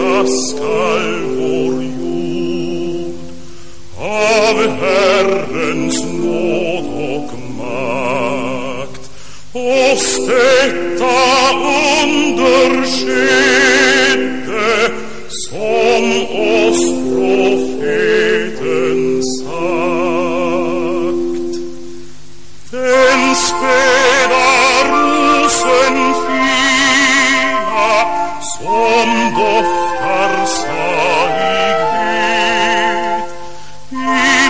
askall vår jord av Herrens nåd och makt oss detta under skedde som oss profet